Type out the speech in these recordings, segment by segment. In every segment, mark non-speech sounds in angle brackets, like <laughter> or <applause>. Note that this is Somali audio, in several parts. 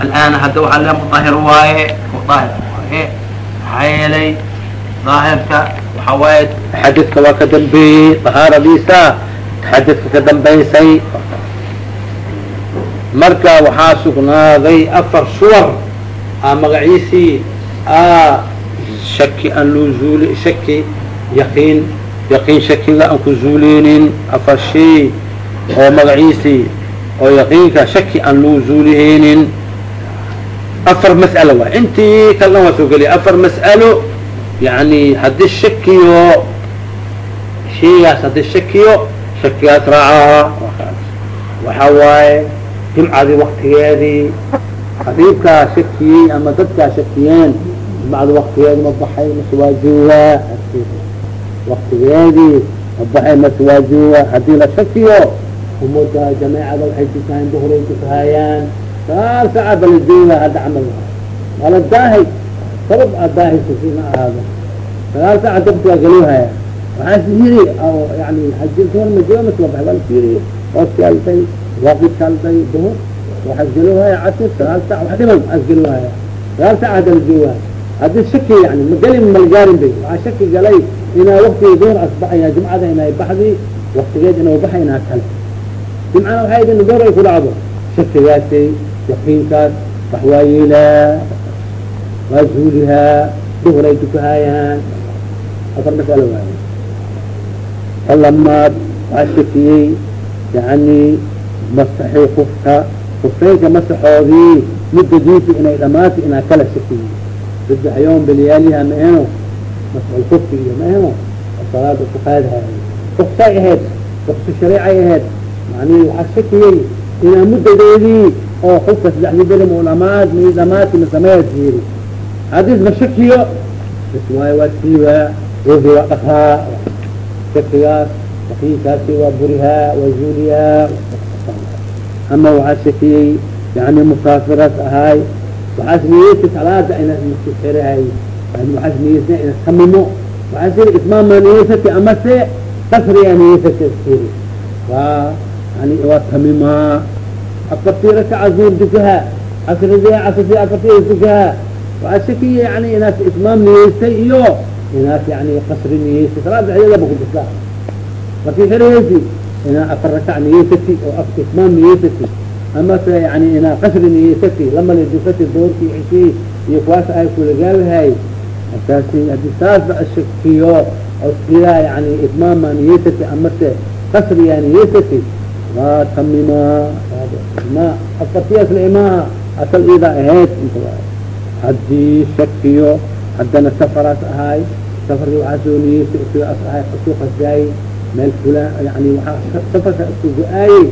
alaan hadda waaa le muahir waaye muahir waaye maxaa yeelay daahirka waxa waaye xadidka waa ka dambeeyey dahaaradiisa xadidka ka dambaysay marka waxaa sugnaaday afar suwar a magaciisii a shaki aan loo zuuli shaki yaqiin yaqiin shakiga aan ku zuuleynin afar shay oo magaciisii oo yaqiinka shaki aan loo zuuliheynin afar mas'alo waay intii kalena waa soo geliya afar mas'alo yani haddii shakiyo shaygaas haddii shakiyo shakigaas raacaa waxaa waaye jimcadii waktigeedii xabiibkaa shakiyey ama dadkaa shakiyeen jimcada waktigeedi ma baxay mase waa joogaa waktigeedii ma baxay mase waa jooga haddii la shakiyo umada jameecada waxay tukahayan duhray tukahayaan saal saacada la jooga hadda camal. Waa daahay sabab aad daahaysa si ma ahaado. Sagaal saaca dabka waa galuhaya waxaas yiri yani hajirtoon ma jooga mase waa baxay. Waa fiiriy ooskaaltay kaaltay duhur. Waxaas galuhaya casir sagaal saac wax dhiman as galuhaya sagaal saac hadda la jooga haddii shaki yani magelin malgaarin bay. Waxaa shaki galay inaa waktigii duhur asbaxaya jimcada inay baxdi waktigeed inuu baxay inaa kale. Jimcana waxay idin duhur ay ku dhacdo shakigaasay yaqiinkaas wax waa yeelaa waa zuulihaa duhur ay tukahayaan afar masalo waaye falamaad waxaa shakiyey yani masaxi kufka kufeynka masaxoodii muddadiisu inay dhamaatay inaa kala shakiyey saddex yoom bilyaaliha ma eno masxulkufki iyo ma eno salaada kuqaadhaya ruksay ahayd ruksa shareecay ahayd yani waxaa shakiyey inaa muddadeedii oo mu dhamaad mi dhamaati masameya siiri haddiis ma shakiyo bas waayo waa siiwaa ruuxii waa dhaqaa shakigaas yaqiinkaasi waa burihaa waa zuuliyaa ama waxaa shakiyey yani musaafiraas ahaay waxaas niyeysa salaada inaad xirahay waxaas niyeysa inaad kamimo waxaas yiri ismaama niyeysati amase kasriya niyeysati siri waa yani waa kamimaa afartii rakaca zuur dukaha casridi casrdi afartii dukaha waxaa shakiya yani inaas ismaam niyeystay iyo. Inaas yani kasri niyeystay salaada xiyadaba ku jirta markii xirahaysi inaa afar rakac niyeysati oo ismaam niyeysati amase yani inaa kasri niyeysati lamala dukati doorkii cishii iyo kuwaas ay kulagaawahay markaasi haddii saasba ashakiyo oo sidaa yani itmaama niyeysati amase kasriya niyeysati waa tamimaa ma? Afartiyaas la imaaha asal iida ahayd haddii shakiyo haddana safaraas ahaay safarki waxaa soo niyeystay sidaas ahay ka soo meel fulaan yani waxaa safarka isku go'aayey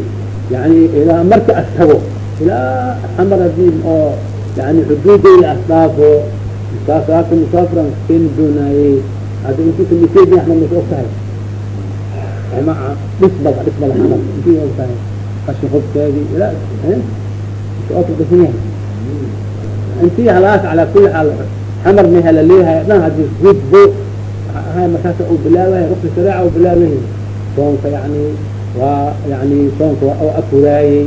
yani ilaa marka as tago ilaa xamar haddii oo yani xuduudeyda as dhaafo musaafaaka musaafiran keeni doonaayey hadda intii kamiseedi axmed mas og maa dhisbada dhisbada xamar intii og tahay qashin qobkeedii ilaa oka dhisan yahay intii halaas calaa kuli xaal xamar meha la leeyahay dhan haddii gudbo ahay markaasa u bilaabahay ruksa shareeca u bilaabahay soonka yani waa yani soonka waa afuraayey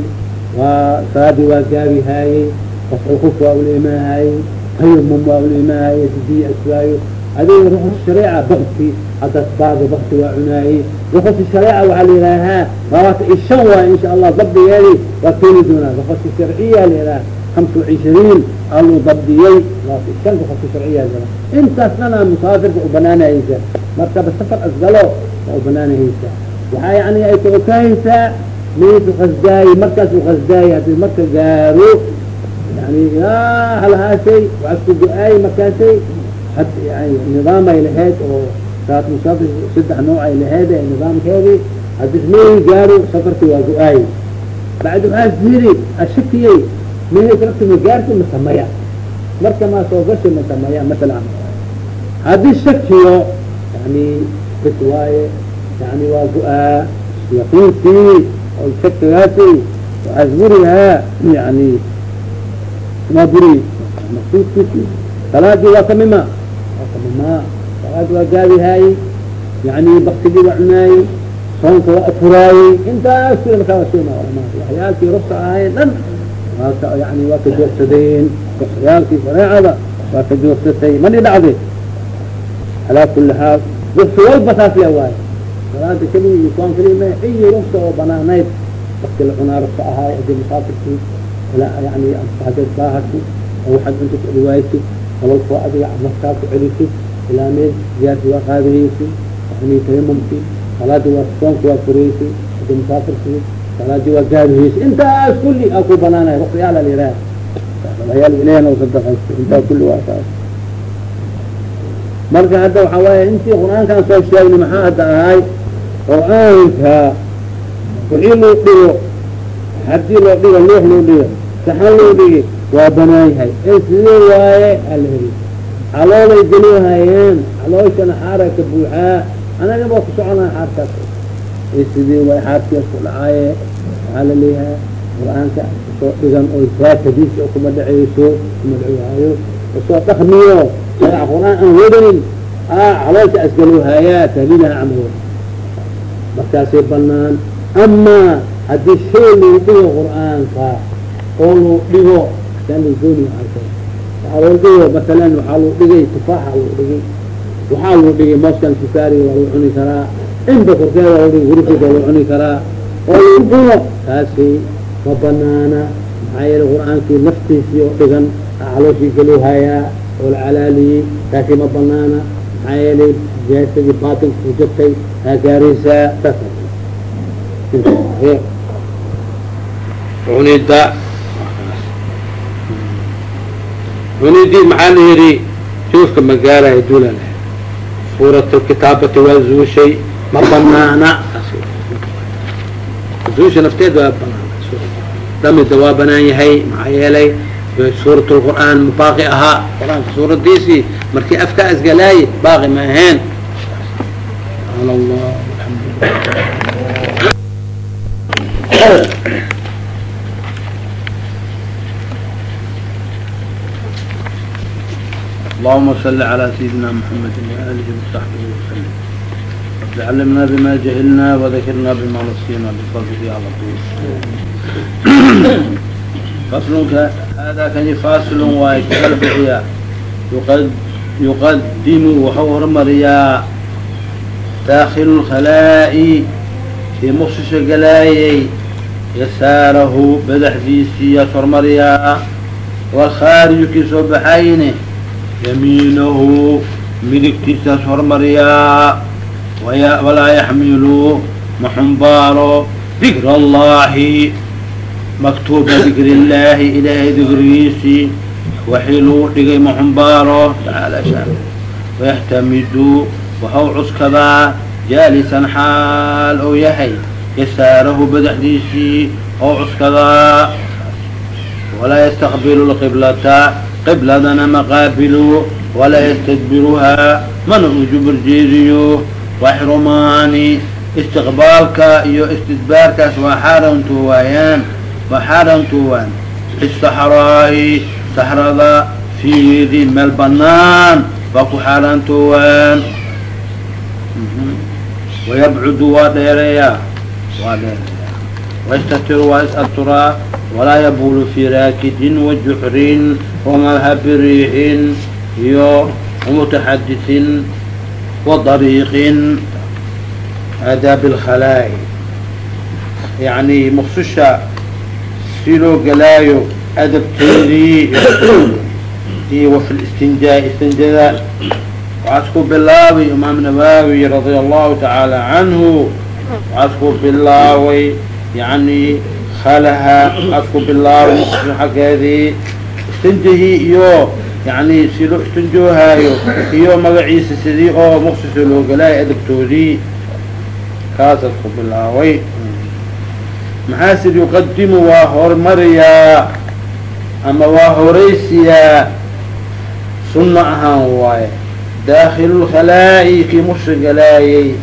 waa salaadii waa gaabihaayey qasculkuf waa ula imaahayey tayamum waa ula imaahayey haddii aswaayo adiga rukus shareeca bakti haddas baada bakti waa cunaayey rukusi shareeca waxaa la yidhaahaa labaatan iyo waay insha allah dabdigeedi waa keeni doonaa rukusi sharciya la yidhaha hamsa وعishriin aluu dabdiyey labaatan shan rukusi sharciya jira intaas dhana musaafirka u banaanahaysa markaba safar asgalo waa u banaanahaysa waxaa yani ay kaokahaysaa maysu qasdaayi markaas u qasdaayi haddii marka gaaro yani yaa halahaashay waxaa ku go'aayey markaasay had yani nidaamay lahayd oo saat musaafir saddex nooc ay lahayd ee nidaamkeedii hadis may gaaro safarkii waa go'aayey bacdi waxaas yiri ashakiyey mahay rabti ma gaarti masamaya marka maa soo gashay masamaya masalan haddii shakiyo yani bas waaye yani waa go'aa yaqiinkii oo shakigaasi waxaas burihaa yani waa buri maqsuudkiisi salaadii waa kamima kamima salaadii waa gaabihaayey yani baktigii waa cunaayey soonka waa afuraayey intaas kula markaa waa waxyaalkii rubka ahaayeen dhan yani waa ka joogsadeen ruqyaalkii shareecada waa ka joogsatay mani dhacday alaa kuli xaal wasi walba saas le waayo salaada keliya kuan keliya ma iyo rufta oo banaanayd. Wakti la cunaa rufta ahaay haddii musaafirkii yani baahati oo waxaad cunta ku dhiwaaysid habalkoo adiga naftaa ku celisid ilaa meel ziyaarti waa qaadayeysid yani tayamumkii salaadii waa soonka waa furaysid haddii musaafirkii salaadii waa gaadiheysid intaas kulli aa ku banaanay rufyaala la yihaaha ayaal ilahna sadaqaysta intaa kulli waa saas marka hadda waxaa waaya intii qur'aankaan soo sheegnay maxaa hadda ahay qur'aanka wixii loo dhigo haddii loo dhigo loox loo dhigo saxan loo dhigi waa banaan yahay. Sidee waaye? Ala heli caloolay gelihayeen calooshana xaara ka buuxaa. Anaga baa ku soconaa xaarkaas. Sidee waay xaarkias ku dhacaaye? Waxaa la leeyahay qur'aanka soo dhigan oo raakadiisa kuma dhaceyso kuma dhacihaayo u soo dhakmiyo qur'aan aan wadanin caloosha asgaluhayaa tahliilaha camal markaasay banaan amaa haddii shay loo dhigo qur'aanka oo loo dhigo gooni waxaa loo dhigo masalan waxaa loo dhigay tufaaxa loo dhigay waxaa loo dhigay mooskan sifaariga waa loo cuni karaa inba korkeeda loo dhigay waa loo cuni karaa oo lagu cuno taasi ma banaana maxaa yeele qur'aankii naftiisii oo dhigan calooshii galuhayaa oo la calaaliyey taasi ma banaana maxaa yeelay jaasadii baatilka ku jirtay aa gaaraysaa saas cunida cunidii maxaa la yihi juufka ma gaarayo duula leh. Suurat kitaabati waa zuushay ma banaana zuusha nafteed waa banaan dhamida waa banaan yahay maxaa yeelay suurat lqur'aan baaqi ahaa. Qur'aanka suuradiisii markii afka asgalaaye baaqi ma ahayn اللهم صل على سيدنا محمد وآله وصحبه وسلم رب علمنا بما جهلنا وذكرنا بما نسينا بفضله على طول فصل هذا كان فاصل وكالبعيا يقد يقدم وحور مريا داخل الخلاء في مصص قلاي يساره بدح ديسي يسر مريا والخارج كسو بحينه yamiinahu midigtiisaas hormariyaa walaa yaxmilu ma xumbaaro dikra allahi maktuuba dikri illaahi ilaahay dikrigiisii waxii luu dhigay ma xumbaaro tacaala sha wayahtamidu waxau cuskadaa jaalisan xaal ou yahay yasaarahu badaxdiisii ou cuskadaa walaa yastaqbilu lqiblata qibladana maqaabilu walaa yastadbiruhaa mana u jubur jeediyo waa xirumaani istiqbaalka iyo istidbaarkaas waa xaaraantuwaayaan waa xaaraantuwaan isaxraa'i saxrada figeedii meel banaan waa ku xaaraantuwaan wayabcudu waa dheereeyaa waa dheereeyaa waa is-abturaa walaa yabulu fi raakidin wajuxrin wamadhabi riixin iyo wamutaxadisin wadariiqin aadaab alkhalaa'i yani maqsusha si loo galaayo adabteedii iyo wafi listinjaa istinjada waxaa isku bilaabay imaam nawawi radia allahu tacaala yani khalaha asku bilaabay maqsusha xaggeedii istinjihii iyo yani si loo iyo magaciisa sidii oo maqsusa loo galaayo adabtoodii kaasas ku bilaabay. Maxaa sid yuqadimu waa hormariyaa ama waa horaysiyaa? Sunna ahaan waaye. Daakilu lkhalaa'i kii muqsa galaayay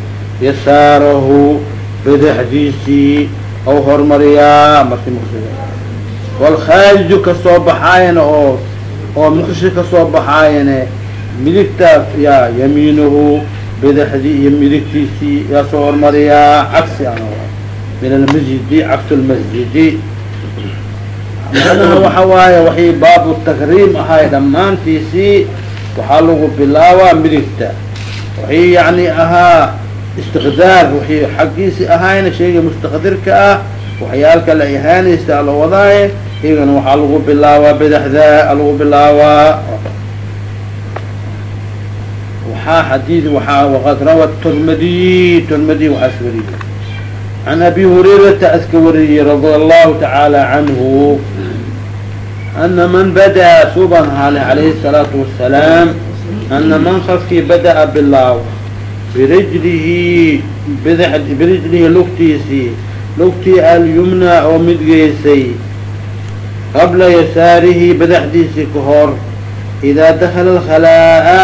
yasaarahu badaxdiisii ou hormariyaa markii muqsa galaay walkhaariju ka soo baxaayana oo oo muqshi ka soo baxaayane midigta yaa yamiinuhu badaxdii iyo midigtiisii yaa soo hormariyaa cagsi an min almasjidi cagsu macnaha waxa waaye waxii baabu takriim ahay dhammaantiisii waxaa lagu bilaabaa midigta waxii yani ahaa istikdaar wixii xaggiisi ahayna shayga mustaqdirka ah. Waxyaalka la ihaanaysta ala wadaaye iyagana waxaa lagu bilaabaa badaxda lagu bilaabaa. Waxaa xadiid waxaa waqad rawa turmadiy turmadiy waxaas wariyey. Can abi hurayrata aska wariyey radia allahu tacaala canhu ana man bada'a suban hale calayhi الsalaatu wasalaam ana man qafkii bada'a birijlihi birijlihi lugtiisii lugtii alyumna oo midgeysay qabla yasaarihi badaxdiisii ka hor idaa dakala alkhalaa'a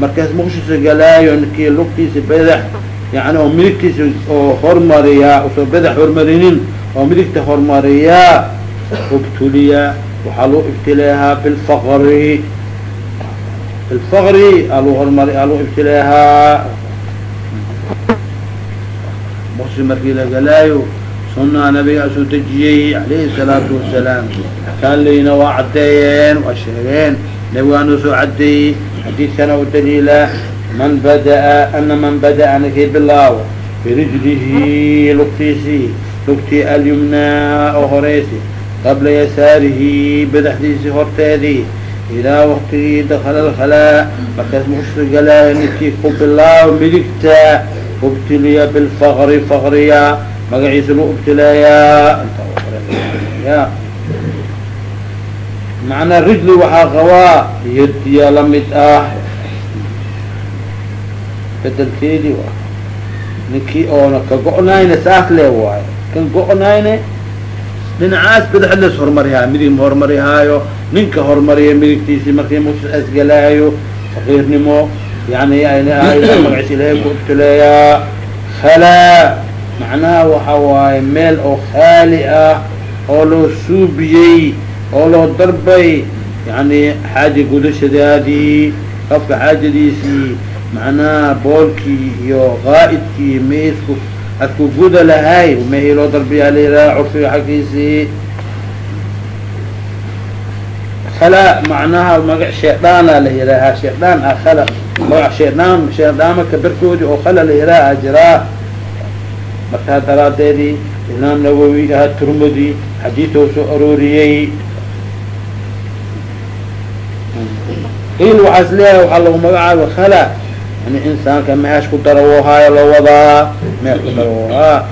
markaas muqshisa galaayo ninkii lugtiisa badax yani oo midigtiisa oo hormariyaa u soo badax hormarinin oo midigta hormariyaa ubtuliya waxaa loo ibtileehaa bilfaqri bilfaqri aluu hormari aluu ibtileehaa muqshis markii la galaayo sunaa nabiga asuu dejiyey alayhi الsalaatu wasalaam kaaleyna waa caddeeyeen waa sheegeen nabigaanuu soo caddeeyey xadiidkana u daliila man bada'a ana man bada'a ninkii bilaawo birijlihi lugtiisii lugtii alyumnaa oo horeysi qabla yasaarihi badaxdiisii horteedii ilaa waktigii dakala alkhalaa markaas muqshisa galaayo ninkii ku bilaawo midigta ubtiliya bilfaqri faqriya magaciisa lu ibtileeyaa ya macnaa rijli waxaa qabaa yadiya la mid ah bedelkeedii wa ninkii oona ka go-nayne saas lee waayo kan go-nayne dhinacaas badax les hormarihaayo midig ma hormarihaayo ninka hormariya midigtiisii markii muqshis asgalaayo faqiirnimo yani magaciisa ilaahay ku ibtileeyaa halaa macnaha waxa waaye meel oo khaali ah oo loo suubiyey oo loo darbay yani xaaja gudashadaadii qofka xaajadiisii macnaha boolkii iyo qaa'idkii maisku adku guda lahay mehi loo darbiyaa layidhaha curfiga xaggiisii khala macnaha magac sheedhaana la yidhaahaa sheedhaan ah khala magac sheedhaan sheedhaamaka barkoodii oo khala la yidhaaha jiraa. Markaa daraadeedii imaam nawowi aha turmudi xadiidou soo arooriyey. Qiil waxaas leeyahay waxaa lagu magacaaba khala yani insaanka meesh ku darawoohaayo la wadaa meesh ku darawoohaa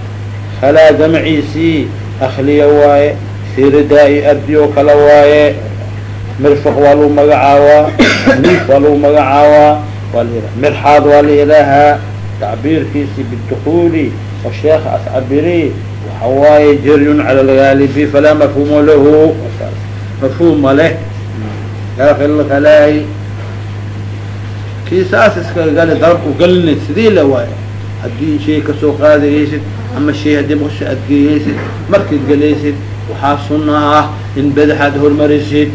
khalaa jamaciisii akliya waaye siridaa iyo ardi oo kale waaye. Mirfaq waa lagu magacaabaa <coughs> niif waa lagu magacaabaa. waa la yidhaha mirxaad waa la yidhaahaa tacbiirkiisi bidukuli oo sheekha ascabiri waxa waaye jaryun cala algaalibi falaa mafhuuma lahu. Mafhuuma leh. Khalaahi kii saas iska gali darab u galina sidii la waayo haddii shay ka soo qaadagaysid ama shay haddii muqsha aad geeyaysid markaad gelaysid waxaa suna ah in badaxaad hormarisid.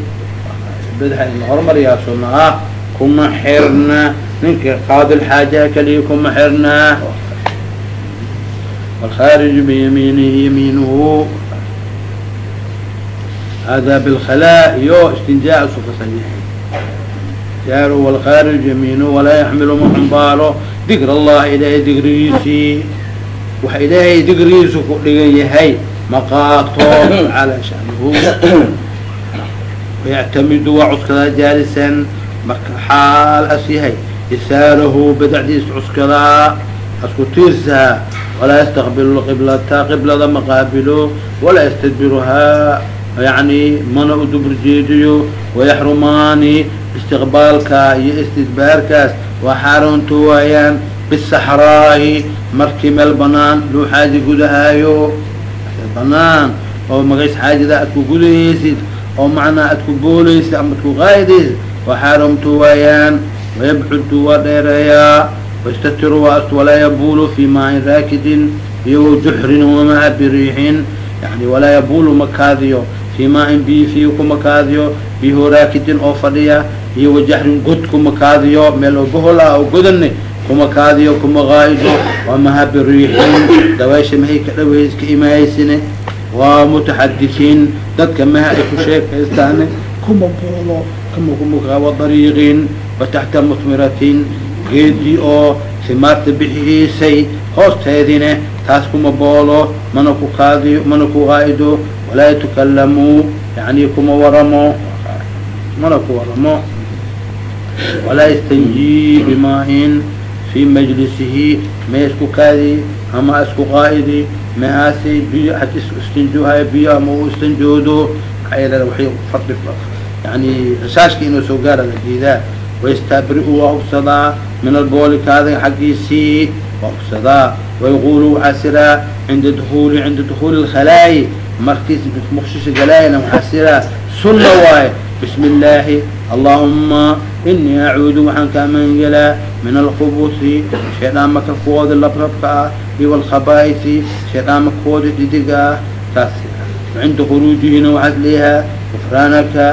Badaxa in hormariyaa suna ah kuma xirna ninka qaadilxaajaha keliya kuma xirna. wlkhaariju biyamiinihi yamiinuhu hada bilkhalaa iyo istinjaa isu fasanyahay jaar wlkhaariju yamiinuhu walaa yaxmilu ma dikr allahi ilaahay digrigiisii waxa ilaahay digrigiisu ku dhigan yahay maqaato calaa shanihu wayactamidu waa cuskadaa jaalisan marka xaal as yahay isaalahu badacdiis cuskadaa asku tiirsahaa walaa yastaqbilu qiblata qiblada ma walaa yastadbiruhaa yani mana u dubur wayaxrumaani istiqbaalka iyo istidbaarkaas waa xaaraanto waayaan bisaxraahi markii meel banaan luu xaaji gudahaayo. Banaan oo magays xaajida aad ku gudayaysid oo macnaa aad ku boolaysid ama ad ku qaadaysid waa xaaroonto waayaan wayabcudu waa dheereeyaa ويستتر وأست ولا يبول في ماء راكد iyo جحر وماء بريح يعني ولا يبول مكاadyo في ماء بي في kumakaadyo بiho راakidin oo fadhiya iyo وجحrin god kumakaadyo meel oo bohol ah oo godane kumakaadyo kuma غاa'ido ومaha بريحin dabaysha mahay ka dhaweys ka imahaysine waa mutaxadisiin dadka maha ay ku sheekaystaan kuma boolo kama kumakawa dariiqin wa taxta musmiratin geedii oo simaarta bixihiisay hoosteedine taas kuma boolo mana ku qaadiyo mana ku qaa'ido walaa yatakalamuu yani kuma waramo mana ku waramo walaa yastanjii bimaa-in fi majlisihi ma isku kaadi ama isku qaa'idi mahaasi biyo had istinjoohayo biyo ama u istanjoodo maxaa yeele fadhi yani rasaashka inuu soo gaara la diidaa wayastaabri-u waa hubsadaa min albooli kaada xaggiisii waa hubsadaa wayaqulu waxaa siraa cinda dukuuli cinda dukuuli lkhalaayi markiis muqshisha galaayana waxaa siraa sunna waaye bismi illaahi allahuma inii acuudu waxaan kaa magangelaa min alkhubusi shaydaan maka kuwooda labrabka ah iyo walkhabaaisi shaydaan maka kuwooda dhidiga ah taas cinda khuruujihina waxaad leeyahaa gufraanaka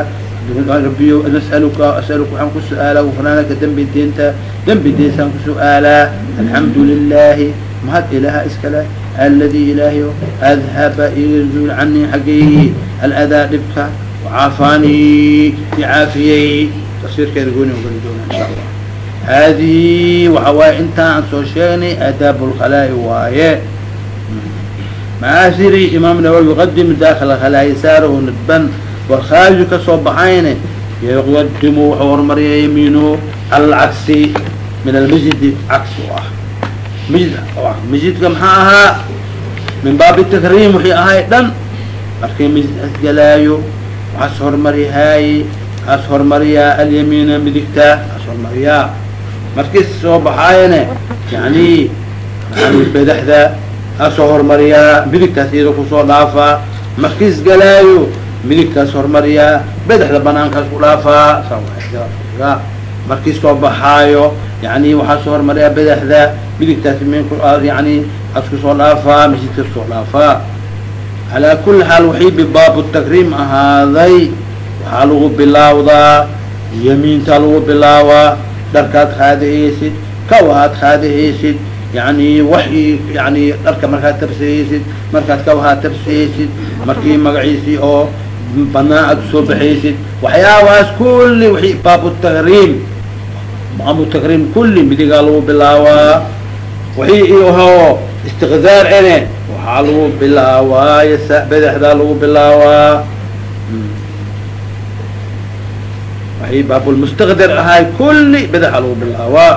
rabbiyo nasaluka asaluka waxaan ku su'aalaa gufraanaka dembi deenta dembi deensaan ku su'aalaa alxamdu lilaahi mahad ilaaha iskale aladi ilaahi adhaba izuul canii xaggaygi aladaa dhibka wacaafaanii icaafiyey tafsiirkeeda gooni ogali doona insha allah. Haadihi waxa waaye intaan aan soo sheegnay aadaab lkhalaa'i waaye. Macaasiri imaam nawawi yuqadimu daakila khalaa'i saarahu nadban warkhaariju ka soo baxayne yuqadimu wuxuu horumariya yamiinuhu alcagsi min almasjidi cagsi u ah. Masjid masjidka maxaa ahaa? Min baabi takriim wixii ahay dhan. Markay masjid asgalaayo waxaas hormarihaaye as hormariyaa alyamiina midigta as hormariyaa markii soo baxaayane yani yani badaxda asoo hormariyaa midigtaas iyada ku soo dhaafaa markiis galaayo midigtaas hormariyaa badaxda banaankaas ku dhaafaa markii soo baxaayo yani waxaa soo hormariyaa badaxda midigtaas yani as ku soo dhaafaa masjidkaas ku soo dhaafaa calaa kuli xaal waxii bibaabu takriim ahaaday waxaa lagu bilaawdaa yamiintaa lagu bilaawaa dharkaad qaadahaysid kawahaad qaadahaysid yani waxii yani dharka markaad tabsahaysid markaad kawahaad tabsahaysid markii magaciisii oo banaan aad u soo baxaysid. Waxyaabahaas kulli wii baabu takriim baabu takriim kulli midigaa lagu bilaawaa wixii iho istiqdaar ene waxaa lagu bilaawaa yasa badaxdaa lagu bilaawaa waxay baabulmustaqdir ahay kulli badaxa lagu bilaawaa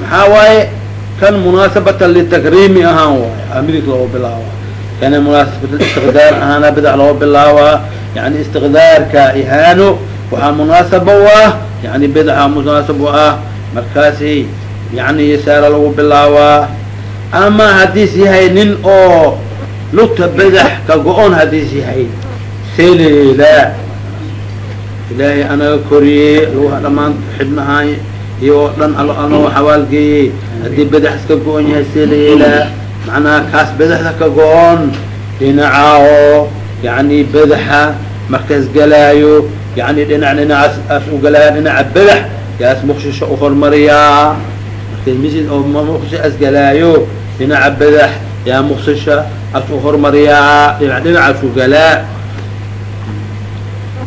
maxaa waaye? Kan munaasabatan litakriimi ahaan waaye a midig loogu bilaawaa kana munaasabatan istiqdaar ahaana badax loogu bilaawaa yani istiqdaarka ihaano waxaa munaasaba u ah yani badaxa munaasab u ah markaasi yani yasaara lagu bilaawaa ama haddiis yahay nin oo lugta badax ka go-on haddiis yahay seleelaa ilaahay anaga koriyey lugaha dhammaan xibnahaan iyo oo dhan anoo xawaalgeeyey haddii badax iska go-on yahay seleelaa macnaha kaas badaxda ka go-on dhinaca oo yani badaxa markaas galaayo yani dhinac dhinacaas aas u galaayo dhinaca badax yaas muqshisho u hormariyaa masjid oo muqsisho as galaayo dhinaca badax yaa muqsisha as u hormariyaa dhinac dhinacaas u galaa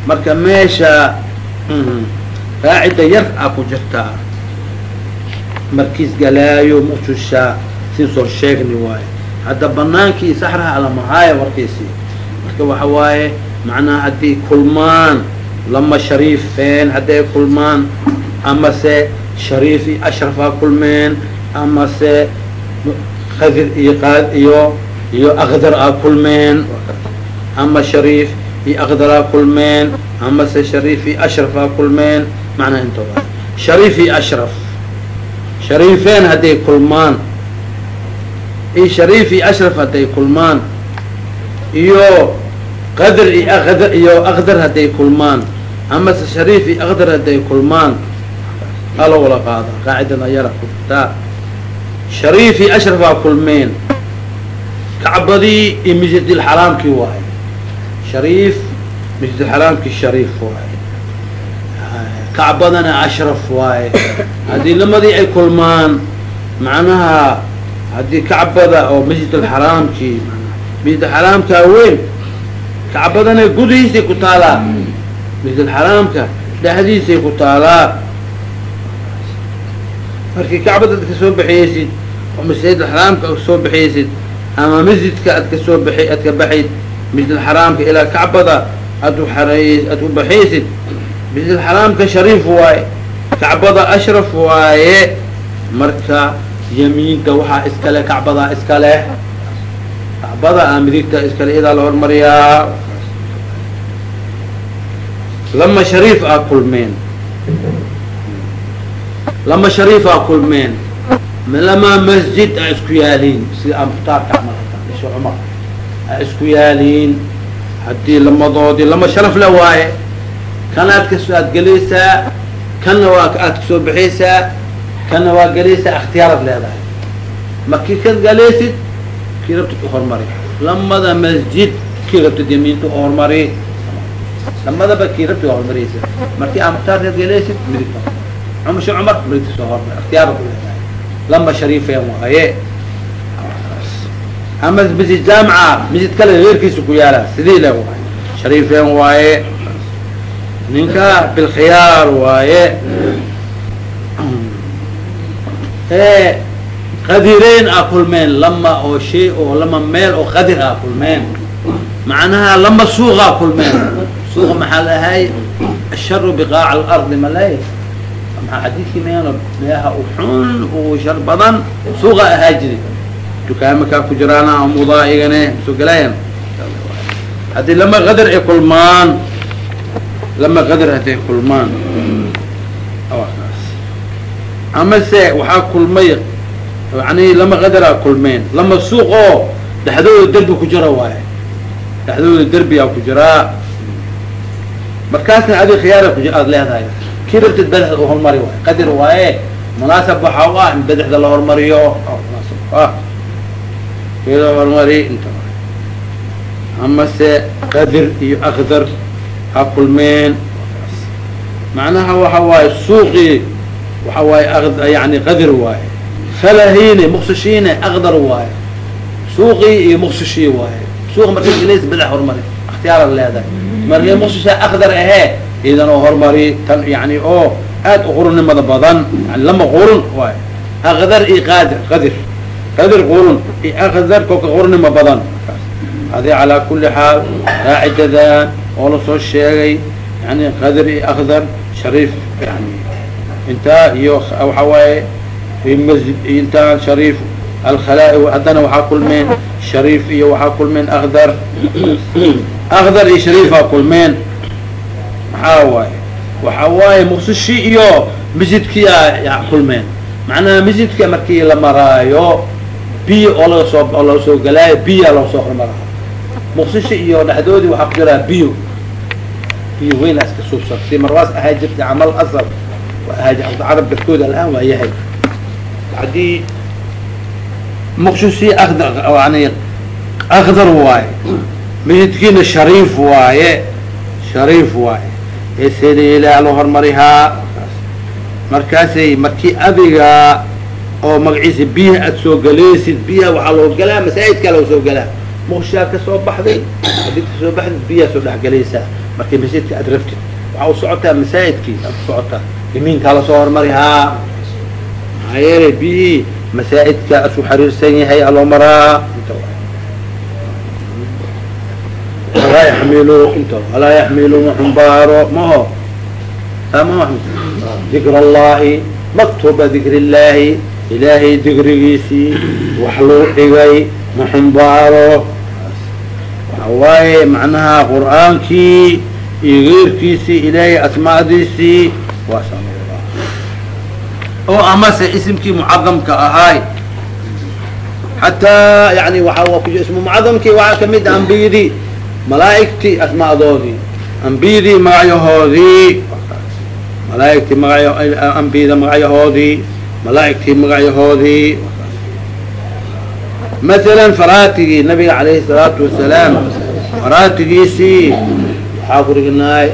marka meesha raacida yar a ku jirtaa markiis galaayo muqsisha sin soo sheegni waaye. Hadda banaankii saxraha lamahaaya warkiisi. Marka waxa waaye macnaha haddii kulmaan lama shariifeen hadday kulmaan amase shariifi ashrafaa kulmeen amase kadir iyo qaad iyo iyo akdar aa kulmeen ama shariif iyo akdaraa kulmeen amase shariif iyo ashrafaa kulmeen macnaha intooda. Shariif iyo ashraf. Shariifeen hadday kulmaan iyo shariif iyo ashraf hadday kulmaan iyo qadr iyo akdar iyo akdar hadday kulmaan amase shariif iyo akdar hadday kulmaan alo wala qaada qaacidada yara ku jirtaa shariif iyo ashrafaa kulmeen kacbadii iyo masjidilxaraamkii waaye. Shariif masjidilxaraamkii shariif waaye. Kacbadana ashraf waaye. Haddii lamadii ay kulmaan macnaha haddii kacbada oo masjidilxaraamkii masjid xaraamkaa weyn kacbadana gudihiisay ku taalaa masjid xaraamka dhexdiisay ku taalaa markii kacbada ad ka soo baxiyeysid oo masjid xaraamka soo baxiyeysid ama masjidka ad ka soo ba ad ka baxayd masjid xaraamka ilaa kacbada ad uxareey ad baxaysid masjid xaraamka shariif waaye kacbada ashraf waaye. Marka yamiinka waxaa iskale kacbadaa iskale. Kacbada a midigta iskale idaa la hormariyaa lama shariif aa kulmeen. Lama shariif aa kulmeen. Lama masjid a isku yaaliin. Sida amutaarka camal isha cumar. A isku yaaliin. Haddii lamadoodii lama sharaf le waaye. Kan aad kas aad gelaysaa kanna waa aad ka soo baxaysaa kanna waa gelaysaa ikhtiyaaraad leedahay markii kad galaysid kii rabtid uhormari lamada masjid kii rabtid yamiinta uhormari lamadaba kii rabtid uhormariyaysa markii aa mukhtaarkaad galaysid midigta cumasha cumar midigta soo hormar ikhtiyaaraad u leedahay lama shariifeen waaye ama masjid jaamica masjid kale reerkiisa ku yaalla sidii le waaye shariifeen waaye ninka bilkhiyaar waaye qadireyn a kulmeen lama oo shay oo lama meel oo qadir a kulmeen. Macnaha lama suuqa kulmeen. Suuqa maxaa lahay asharu biqaac alardi malay maxaa xadiidkii meeno meeha u xun u shar badan suuqa ahaa jiri. Dukaamakaa ku jiraana igane soo galayan haddii lama qadar ay kulmaan lama qadar hadday kulmaan amase waxaa kulmay yani lama qadaraa kulmeen. Lama suuq oo dhexdooda derbi ku jira waaye. Dhexdooda derbiyaa ku jiraa markaasna adi khiyaara ku aada leedahay. Kii rabtid badaxda u hormari waaye. Qadar waaye munaasab waxaa u ah in badaxda la hormariyo. Munaasab ah kii inta amase qadir iyo akdar ha kulmeen. Macnaha waxa waaye suuqii waxa waaye yani qadir waaye. Falahine muqsishiine akdar waaye. Suuqii iyo muqsishii waaye. Suuqa marka gelays badax hormari. Ikhtiyaaraad leedahay. Markii muqsisha akdar ahee idan oo hormari tan yani oo aad u qurunimada badan yani lama qurun waaye. Akdar iyo qaadir qadir. Qadir qurun iyo akdar kolka qurunima badan. Hadi calaa kuli xaal qaacidadan oo la soo sheegay yani qadir iyo akdar shariif yani intaa iyo waxa waaye masjid intaa shariif alkhalaa haddana waxaa kulmeen shariif iyo waxaa kulmeen akdar akdar iyo shariifaa kulmeen. Maxaa waaye? Waxa waaye muqsishi iyo masjidkiia ya kulmeen. Macnaha masjidka markii la maraayo biyo oo laga soo oo laga soo galaayo biyaa loo soo hormaraa muqsishi iyo dhexdoodii waxaa ku jiraa biyo. Biyo weyn iska suubsan si marwaas ahaa jirtay camal asal carab dadkooda alaan waa yahay muqshishi akdar yani akdar waaye masjidkiina shariif waaye shariif waaye ee seedailaa loo hormarihaa markaasay markii adiga oo magaciisa biyaha aad soo galaysid biyaha waxaa loo galaa masaajidkaa loo soo galaa muqshishaa ka soo baxday haddii ka soo baxday biyaha soo dhexgalaysaa markii masjidka aad raftid waxaa u socotaa masaajidkii aad u socotaa yamiinkaa la soo hormarihaa maxaa yeelay biyihii masaajidka asu xariirsan yahay aloo maraa alaa yaxmilu int alaa yaxmilu maxumbaaro maho dikr allahi maktuba dikr ilaahay dikrigiisii wax loo dhigay maxumbaaro waaye macnaha qur'aankii iyo geyrkiisii ilaahay asmaadiisii waa sameydaa oo amase isimkii mucadamka ahaay xataa yani waa ismu mucadamkii waxaa ka mid ambiyadii malaa'igtii asma'doodii ambiyadii magacyahoodii. Malaaigtii maga ambiyada magacyahoodii. Malaa'igtii magacyahoodii. Masalan faraatigii nabiga calayhi salaatu wasalaam. Faraatigiisii waxaa ku dhignaay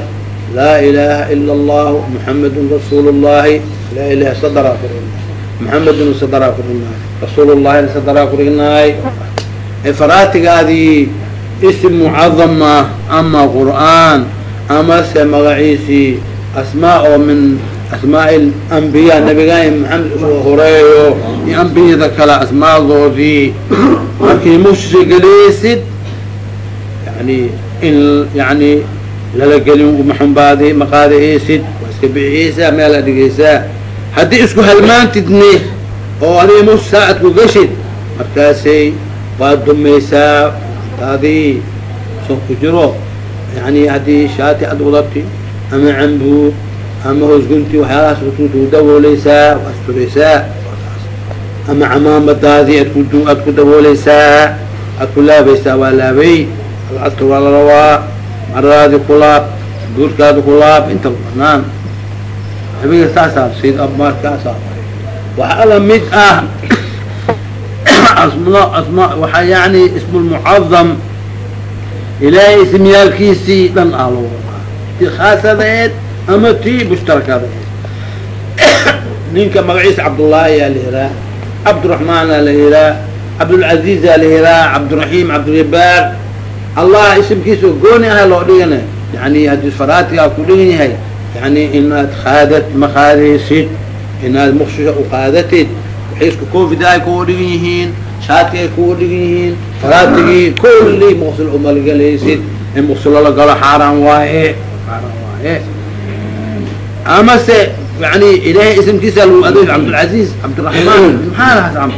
laa ilaha ila allahu muxamedun rasuul llahi laa ilaha dhignaay muxamedun sadaraa ku dhignaay rasuul llahina sadaraa ku dhignaay faraatigaadii ism mucadama ama qur'aan ama se magaciisii asmaa oo min asmaa ambiya nabigaani maxamed u soo horeeyo iyo ambiyada kale asmaadoodii. Markii mushri geliysid yani in yani lala gelin maxunbaadi maqaadihaysid waa iska bixiyeysaa meela dhigaysaa haddii isku halmaantidne oo adiga mus saacad ku geshid markaasay waad dumaysaa taadii soo ku jiro yani haddii shaati ad wadati ama cambuur ama hoosgunti waxyaalahaas ku dabooleysaa waa asturaysaa ama camaamadaadii ad ku ad ku dabooleysaa ad ku laabaysaa waa laabay. Alcasr waa la rabaa maradaadi ku laab buurkaadi ku laab inta banaan nabiga saasaa sayd abmarkaasa waxaa la mid ah <coughs> asma asma waxaa yani ismu lmucadam ilaahay ismiyaalkiisii dhan ah loo wadaa. Ti khaasadeed ama tii mushtarakadeed. <coughs> Ninka magaciisa cabdullaahi yaa la yihaa cabdiraxmaana la yihaa cabdulcaziiza la yihaa cabdiraxiim cabduljabaar allah isimkiisa gooni aha loo dhigana. Yani haddii faraatigaa ku dhigan yahay yani inaad kaadad ma qaadaysid inaad muqsisha u qaadatid waxay isku covid ay kuwa dhigan yihiin shaadki ay kuwa dhigan yihiin faraatigii kulli muqsil umalgalaysid in muqsilo la galo xaaraan waaye xaaraan yani ilahay ismkiisa lagu adeeg cabdulcaziz cabdiraxmaan maxaa lahaas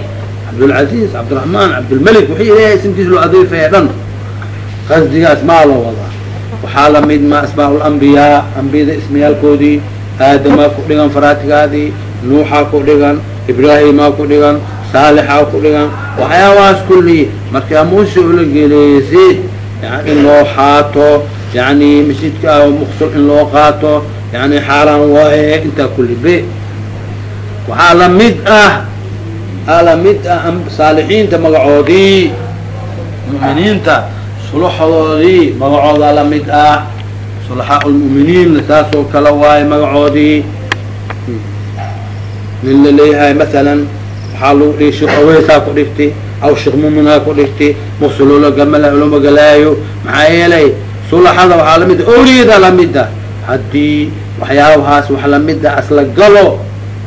cabdulcaziz cabdiraxmaan cabdulmalik wixii ilahay ismkiisa loo adeefaya dhan qasdiga asmaa loo wadaa waxaa la mid ma asmaa lambiyaa ambiyada ismayaalkoodii aadamaa ku dhigan faraatigaadii nuuxaa ku dhigan ibraahimaa ku dhigan saalixaa ku dhigan waxyaabahaas kulli markaa muuse ula geleysid yani in loo xaato yani masjidka muqsul in loo qaato yani xaaraan waaye intaa kulli be. Waxaa la mid ah aa la mid ah saalixiinta magacoodii mu'miniinta sulaxdoodii magacoodaa la mid ah sulaxaa lmu'miniin saas kale waaye magacoodii. Nin la leeyahay masalan waxaa lagu dhigi sheekh aweysaa ku dhigti aw sheekh muminaa ku dhigti muqsulolama galaayo. Maxaa yeelay sulaxada waxaa la mid awliyada lamida haddii waxyaabahaas wax lamida asla galo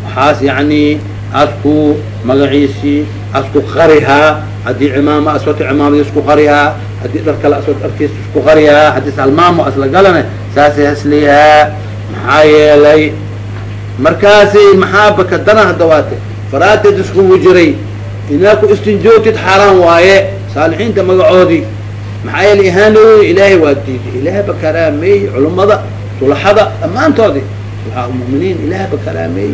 waxaas yani asku magaciisii asku qarihaa. Haddii cimaama aswato cimaamadi isku qarihaa haddii dhar kale aswato dharkiis isku qarihaa haddii salmaamo asla galana saasay haslihaa maxaa yeelay markaasi maxaa baka dana hadawaate faraateed iskugu jiray. Inaa ku istinjoogtid xaaraan waaye saalixiinta magacoodii. Maxaa yeele ihaanooy ilaahay waa diiday ilaahay ba karaameey culummada sulaxada dhammaantoodii sulaxaa muminiin ilaahay ba karaameey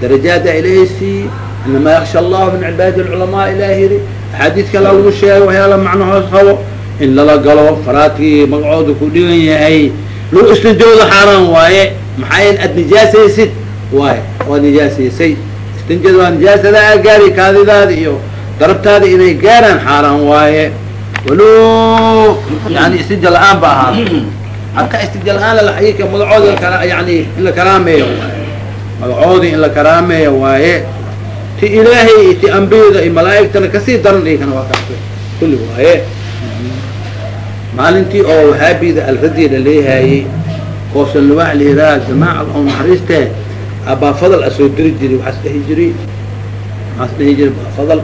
darajaada ilaahay siiyey inamaa yaksha allahu min cibaadi lculamaa ilaah yiri axaadiis kala lagu sheegay waxyaala macno hoos qabo in lala galo faraatkii magacooda ku dhigan yahay lagu istinjooda xaaraan waaye maxaa aada nijaasaysid waay waa nijaasaysay istinjada waa nijaasada aa gaari kaadidaada iyo darabtaada inay gaaraan xaaraan waaye walo yani istija la'aan ba ahaa halka istija la'aan lalaxyika magacooda kala yani in la karaameeyo waaye magacoodii in la karaameeyo waaye ti ilaahay ti ambiyada iyo malaa'igtana ka sii daran ikana waa kaas kulli waaye maalintii oo wahaabida alradi la leeyahaayey koosan luwaax la yihaaha jamaaca oo naxariiste abaafadal asoo diri jiray waxaas dhehi jiray waxaas dhehi jiray baafadal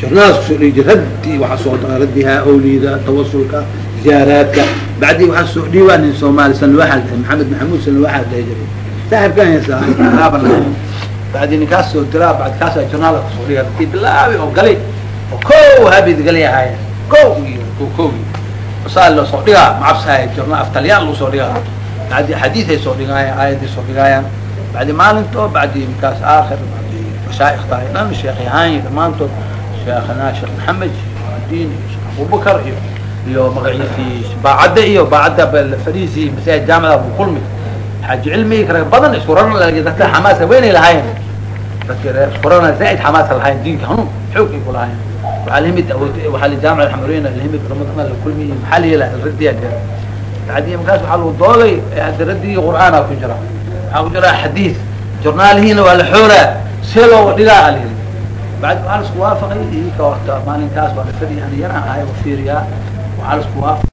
jornaalaas ku soo dhihi jiray raddi waxaa soo raddihaa awliyada tawasulka ziyaaraadka bacdii waxaa soo dhiibaa nin soomaali sanluwaxa maxamed maxamuud sanluwaxa dhehi jiray. Saaxibkan heesaaba bacdi ninkaas soo diraa bacdi kaasa jornaala ku soo dhiga dadkii bilaabi oo galay oo ko wahaabid galay ko iyo kogi saa loo soo dhigaa macabsahay jornaal aftalyaan lagu soo dhigaa bacdi xadiiday soo dhigaayaan aayaday soo dhigaayaan bacdi maalinto bacdi markaas aakhir bacdi mashaaikta ay dhan sheekh yahaany dhammaantood sheekhna sheekh maxamed diin sheekh abubakar iyo. Iyo magaciisii baacadda iyo baacadda fadhiisii masaajid jaamicada abu kulmi xaaji cilmi rag badan isku raran dadka xamaaska weynay lahaayeen dadka isku rarana zaaid xamaasa lahayen diinka hanuun xoogay ku lahaayeen waxaa la mid waxaa lijaamic alxamuriyna la mid ramadana la kulmiye maxaa la yelaha radiya jira. Bacdi markaas waxaa lagu doolay hadda raddigii qur'aana ku jira. Waxaa ku jira xadiis jornaalihiina waa la xooraa see looga dhigaa alii bacd waxaa la isku waafaqay ika horta maalinkaas waa lafadii ani yaraan ahay fiiriyaa. Waxaa la isku waafaqay